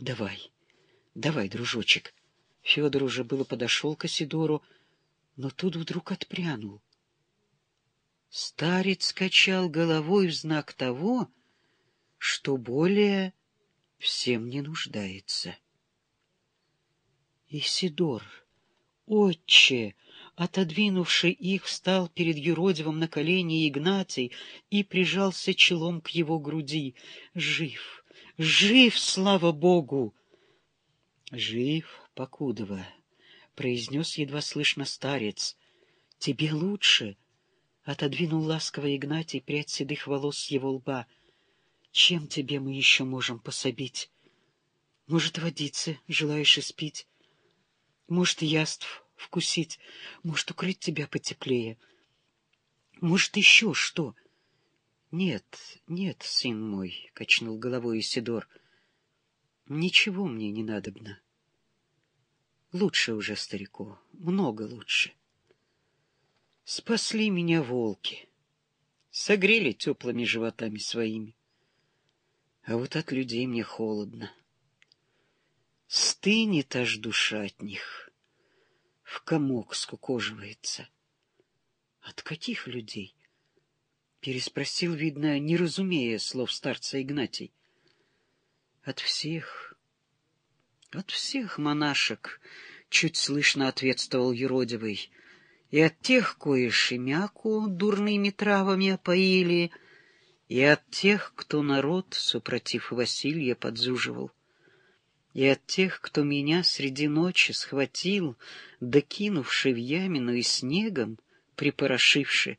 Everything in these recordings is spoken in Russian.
Давай, давай, дружочек. Федор уже было подошел к Сидору, но тут вдруг отпрянул. Старец качал головой в знак того, что более всем не нуждается. Исидор, отче, отодвинувший их, встал перед юродивым на колени Игнатий и прижался челом к его груди. Жив, жив, слава Богу! Жив, Покудова, — произнес едва слышно старец. Тебе лучше? — отодвинул ласково Игнатий прядь седых волос с его лба. Чем тебе мы еще можем пособить? Может, водиться, желаешь испить? Может, яств вкусить, может, укрыть тебя потеплее. Может, еще что? — Нет, нет, сын мой, — качнул головой Исидор, — ничего мне не надобно. Лучше уже старику, много лучше. Спасли меня волки, согрели теплыми животами своими. А вот от людей мне холодно. Стынет аж душа от них, в комок скукоживается. От каких людей? Переспросил, видно, не разумея слов старца Игнатий. От всех, от всех монашек, чуть слышно ответствовал юродивый, и от тех, кое шемяку дурными травами опоили, и от тех, кто народ, супротив Василия, подзуживал. И от тех, кто меня среди ночи схватил, докинувши в ямину и снегом, припорошивши,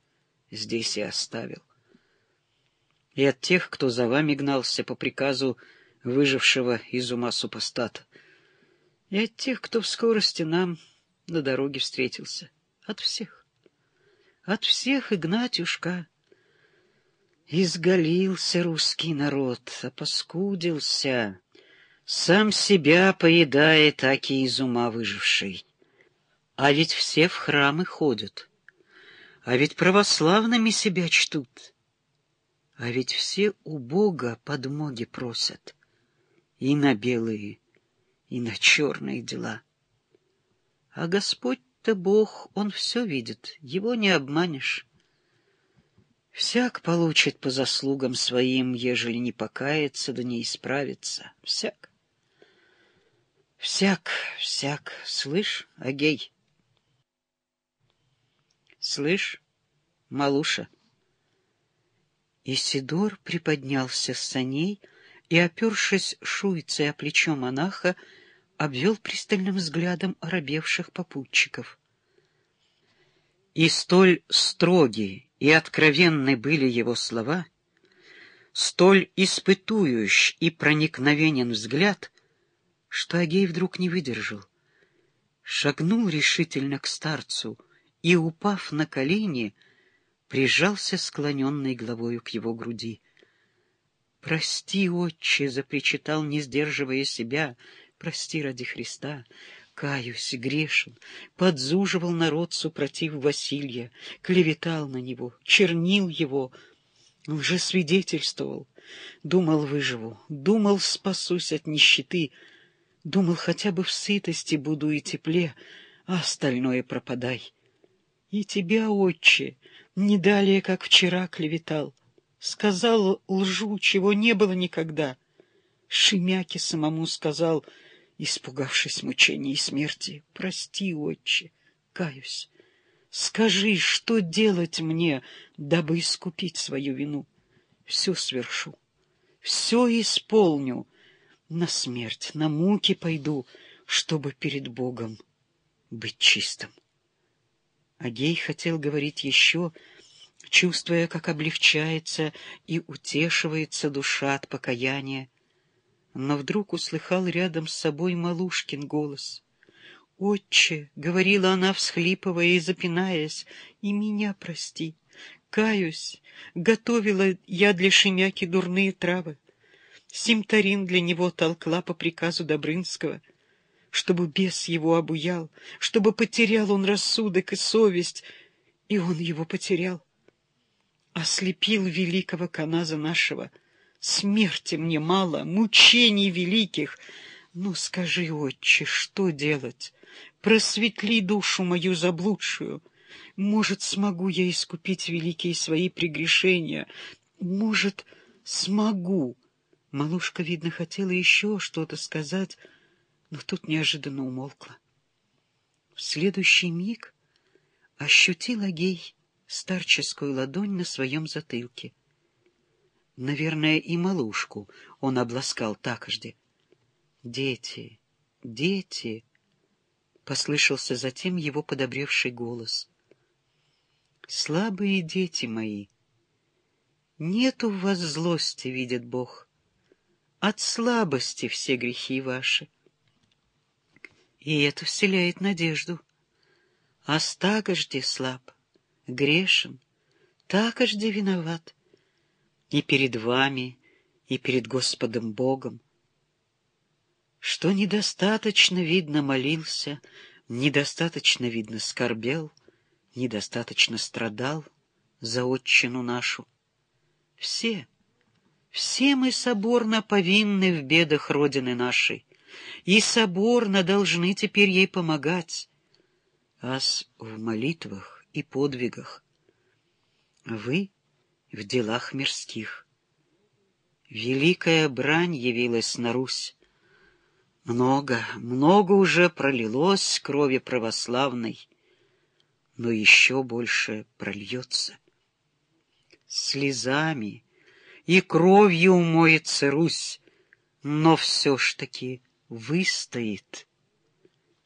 здесь и оставил. И от тех, кто за вами гнался по приказу выжившего из ума супостата, и от тех, кто в скорости нам на дороге встретился. От всех. От всех, Игнатюшка. Изголился русский народ, опаскудился. Сам себя поедает, аки из ума выживший. А ведь все в храмы ходят, а ведь православными себя чтут, а ведь все у Бога подмоги просят и на белые, и на черные дела. А Господь-то Бог, Он все видит, Его не обманешь. Всяк получит по заслугам своим, ежели не покается да не исправится. Всяк. Всяк, всяк, слышь, Агей? Слышь, малуша? Исидор приподнялся с саней и, опершись шуйцей о плечо монаха, обвел пристальным взглядом оробевших попутчиков. И столь строгие и откровенны были его слова, столь испытующий и проникновенен взгляд — что Агей вдруг не выдержал. Шагнул решительно к старцу и, упав на колени, прижался склоненной головою к его груди. «Прости, отче!» — запричитал, не сдерживая себя. «Прости ради Христа!» Каюсь, грешен, подзуживал народ супротив Василия, клеветал на него, чернил его, лжесвидетельствовал. Думал, выживу, думал, спасусь от нищеты — Думал, хотя бы в сытости буду и тепле, а остальное пропадай. И тебя, отче, не далее, как вчера клеветал. Сказал лжу, чего не было никогда. Шемяке самому сказал, испугавшись мучений и смерти, «Прости, отче, каюсь. Скажи, что делать мне, дабы искупить свою вину? Все свершу, все исполню» на смерть, на муки пойду, чтобы перед Богом быть чистым. Агей хотел говорить еще, чувствуя, как облегчается и утешивается душа от покаяния, но вдруг услыхал рядом с собой Малушкин голос. «Отче!» — говорила она, всхлипывая и запинаясь, — «и меня прости. Каюсь, готовила я для Шемяки дурные травы. Симтарин для него толкла по приказу Добрынского, чтобы бес его обуял, чтобы потерял он рассудок и совесть, и он его потерял. Ослепил великого каназа нашего. Смерти мне мало, мучений великих, Ну, скажи, отче, что делать? Просветли душу мою заблудшую. Может, смогу я искупить великие свои прегрешения. Может, смогу. Малушка, видно, хотела еще что-то сказать, но тут неожиданно умолкла. В следующий миг ощутил Агей старческую ладонь на своем затылке. Наверное, и малушку он обласкал такожде. «Дети, дети!» — послышался затем его подобревший голос. «Слабые дети мои! Нет у вас злости, видит Бог. От слабости все грехи ваши. И это вселяет надежду. Стагожде слаб, грешен, такожде виноват. И перед вами, и перед Господом Богом что недостаточно, видно, молился, недостаточно, видно, скорбел, недостаточно страдал за отчину нашу. Все, все мы соборно повинны в бедах Родины нашей, и соборно должны теперь ей помогать, ас в молитвах и подвигах, вы в делах мирских. Великая брань явилась на Русь, много, много уже пролилось крови православной, но еще больше прольется. Слезами и кровью умоется Русь, но все ж таки выстоит.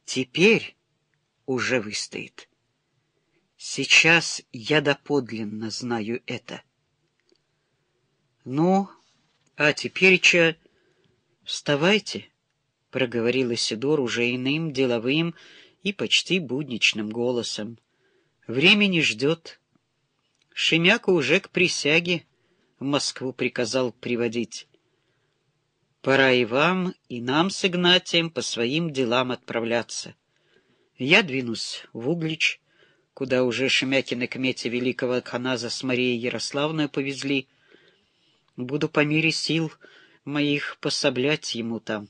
Теперь уже выстоит. Сейчас я доподлинно знаю это. Ну, а теперь-че вставайте проговорил Исидор уже иным, деловым и почти будничным голосом. Времени ждет. Шемяка уже к присяге в Москву приказал приводить. Пора и вам, и нам с Игнатием по своим делам отправляться. Я двинусь в Углич, куда уже Шемякины к мете великого Каназа с Марией Ярославной повезли. Буду по мере сил моих пособлять ему там.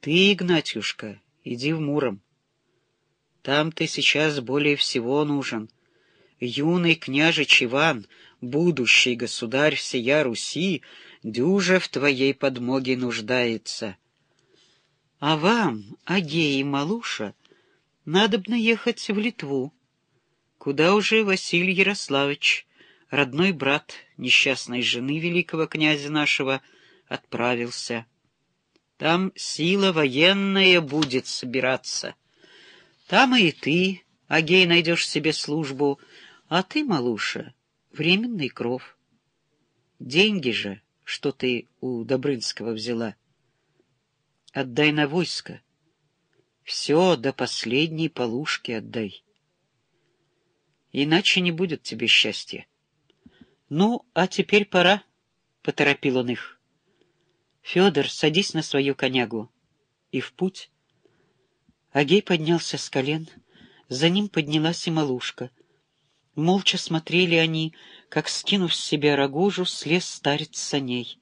Ты, Игнатюшка, иди в Муром. Там ты сейчас более всего нужен. Юный княжич Иван, будущий государь всея Руси, дюже в твоей подмоге нуждается. А вам, Агея и Малуша, надобно ехать в Литву, куда уже Василий Ярославич, родной брат несчастной жены великого князя нашего, отправился. Там сила военная будет собираться. Там и ты, Агей, найдешь себе службу, а ты, малуша, временный кров. Деньги же, что ты у Добрынского взяла, отдай на войско. Все до последней полушки отдай. Иначе не будет тебе счастья. Ну, а теперь пора, — поторопил он их. Федор, садись на свою конягу. И в путь. Агей поднялся с колен, за ним поднялась и малушка. Молча смотрели они, как, скинув с себя рогожу, слез старец саней.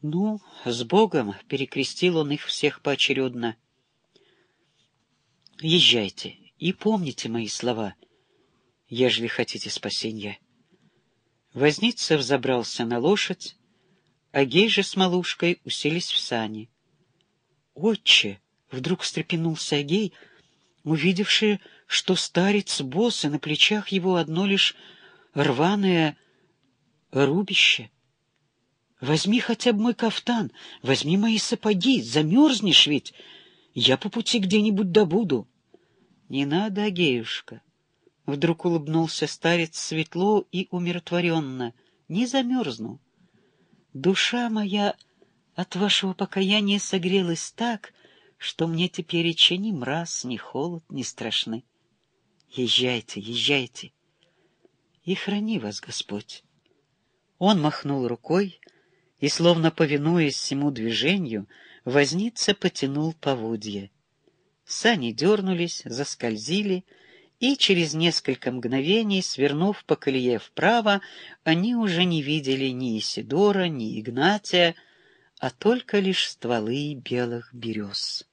«Ну, с Богом!» — перекрестил он их всех поочередно. «Езжайте и помните мои слова, ежели хотите спасения». Возница взобрался на лошадь, Агей же с малушкой уселись в сани. «Отче!» — вдруг встрепенулся Агей, увидевший, что старец босс, и на плечах его одно лишь рваное рубище. «Возьми хотя бы мой кафтан, возьми мои сапоги, замерзнешь ведь, я по пути где-нибудь добуду». «Не надо, Агеюшка!» — вдруг улыбнулся старец светло и умиротворенно. «Не замерзну». Душа моя от вашего покаяния согрелась так, что мне теперь и ни мраз, ни холод не страшны. Езжайте, езжайте, и храни вас Господь. Он махнул рукой, и, словно повинуясь всему движению, возница потянул поводья. Сани дернулись, заскользили, и через несколько мгновений, свернув по колее вправо, они уже не видели ни Исидора, ни Игнатия, а только лишь стволы белых берез.